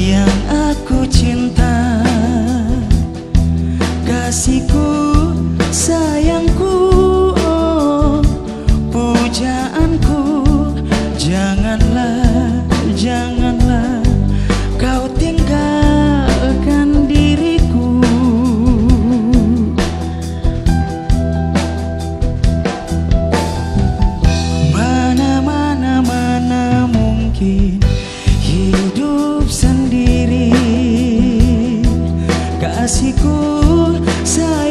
yang aku cinta. Kasihku, sayangku, oh, pujaanku. Janganlah, janganlah kau tinggalkan diriku. Mana, mana, mana mungkin kasihku saya